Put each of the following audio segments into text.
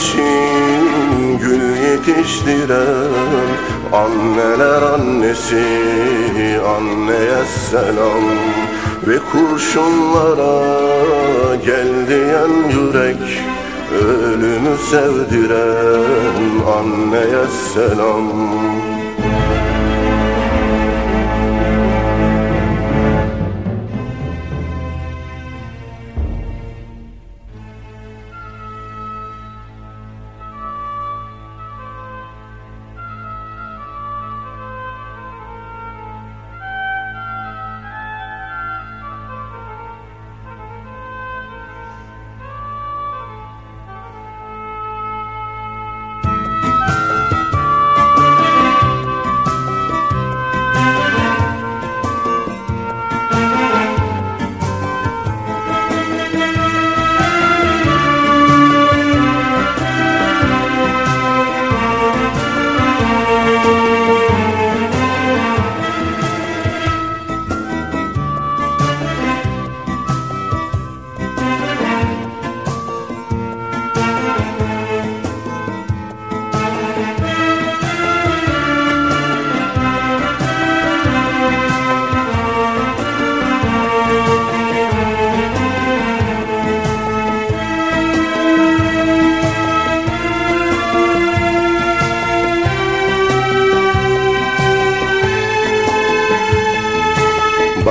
için gül yetiştiren Anneler annesi anneye selam. Ve kurşunlara gel diyen yürek Ölümü sevdiren anneye selam.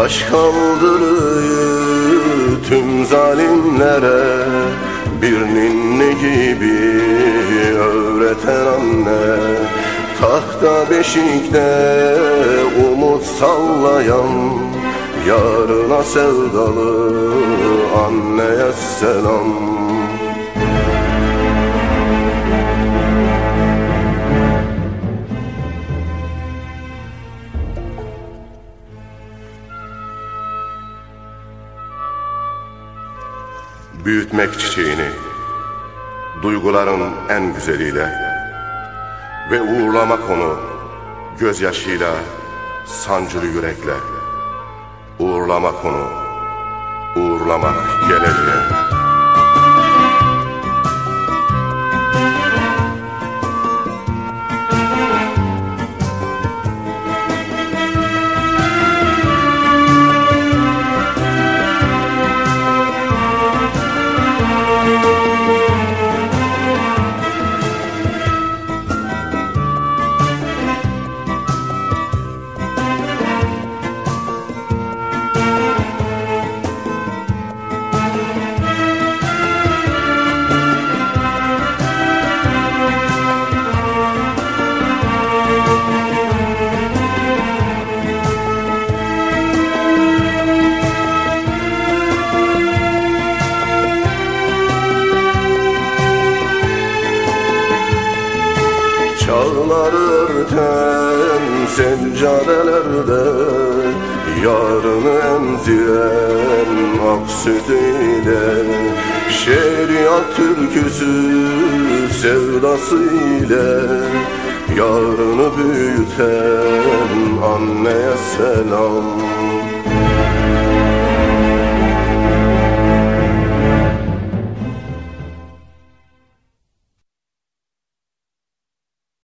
Baş kaldırıyı tüm zalimlere Bir ninni gibi öğreten anne. Tahta beşikte umut sallayan Yarına sevdalı anneye selam Büyütmek çiçeğini Duyguların en güzeliyle Ve uğurlamak onu Gözyaşıyla Sancılı yürekle. Uğurlamak onu Uğurlamak geleceğe Çağlar örten seccadelerde Yarını emziren ak sütüyle Şeriat türküsü sevdasıyla Yarını büyüten anneye selam